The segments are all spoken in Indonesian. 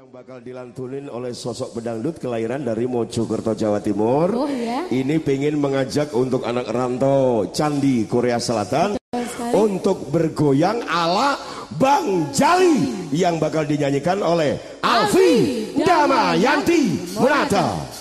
yang bakal dilantunin oleh sosok pedangdut kelahiran dari Mojokerto Jawa Timur. Oh, ya? Ini pengen mengajak untuk anak rantau Candi Korea Selatan untuk bergoyang ala Bang Jali yang bakal dinyanyikan oleh Alfi Damayanti Monata.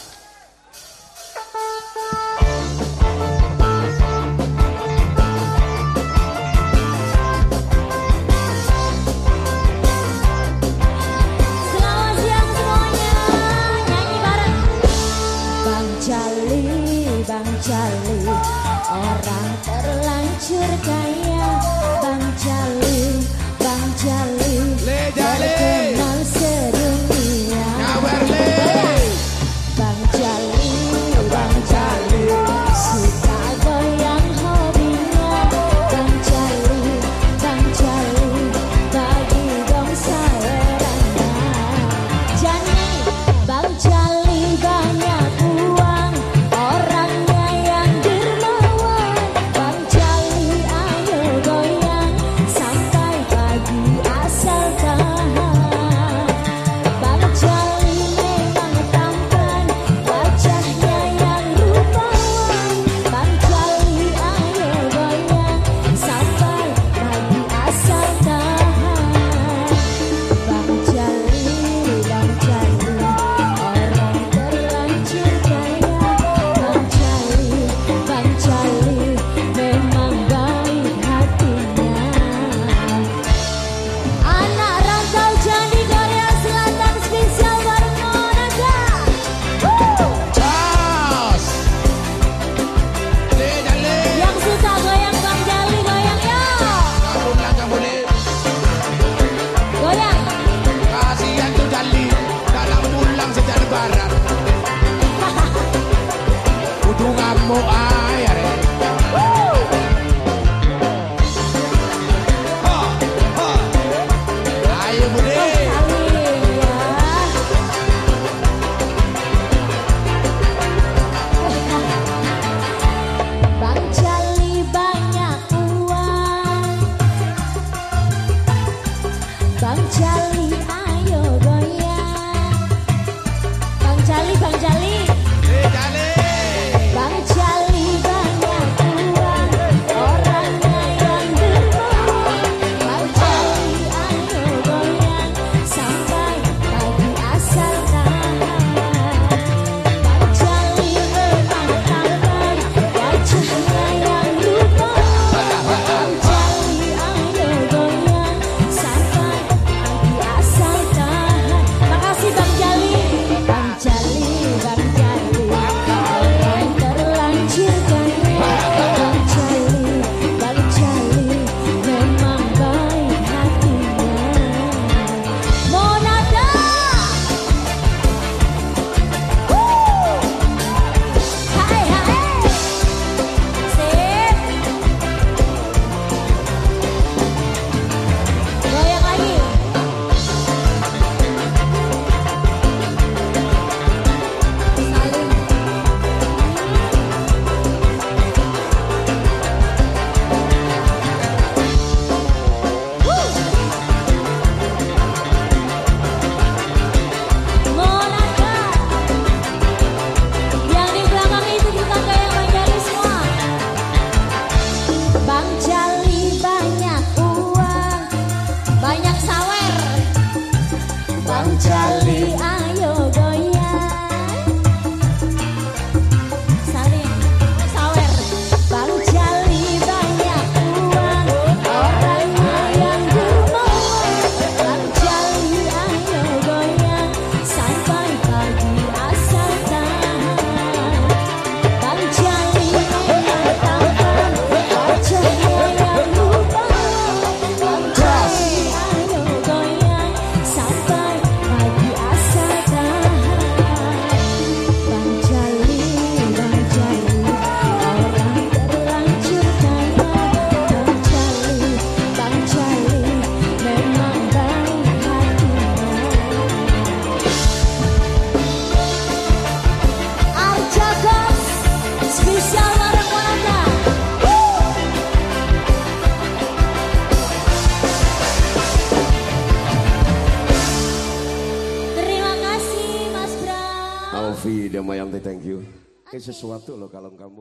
Bang Jali Alfi Damayanti thank you. Ini sesuatu loh kalau kamu